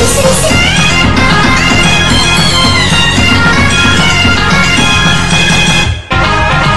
Sister, sister.